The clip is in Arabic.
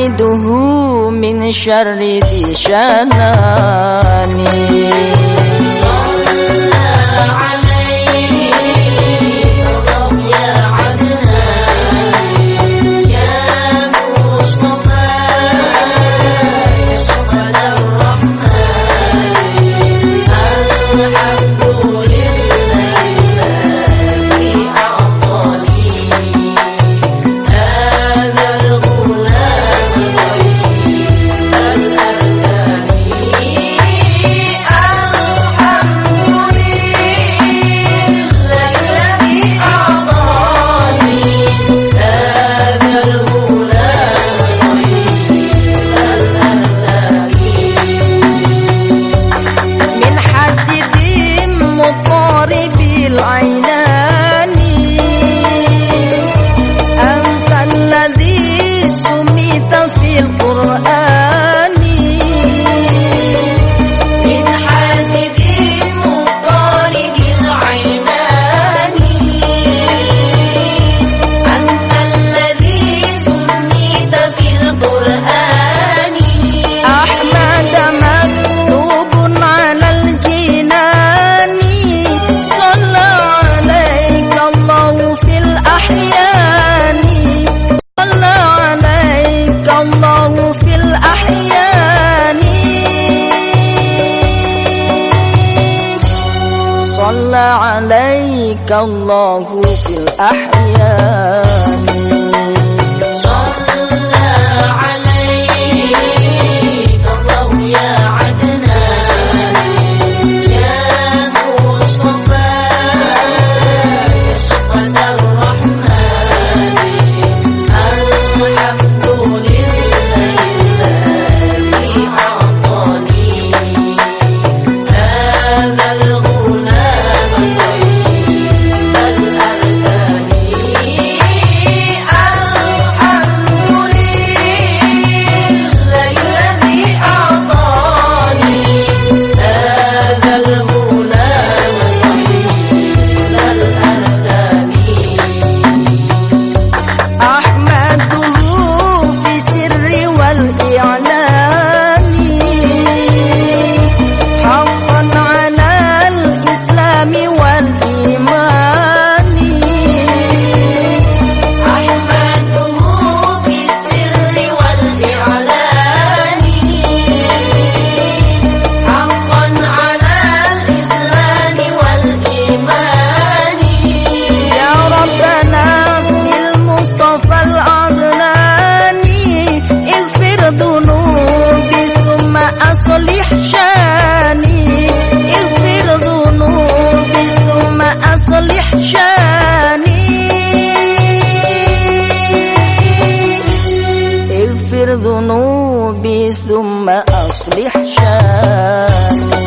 أعيده من شر ذي شناني. الله في الأحيان ثم أصلح شأني.